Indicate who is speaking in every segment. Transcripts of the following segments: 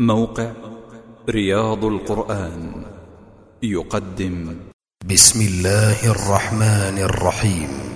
Speaker 1: موقع رياض القرآن يقدم.
Speaker 2: بسم الله الرحمن الرحيم.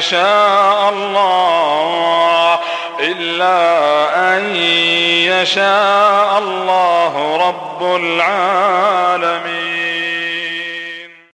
Speaker 3: يشاء الله إلا أن يشاء الله رب العالمين.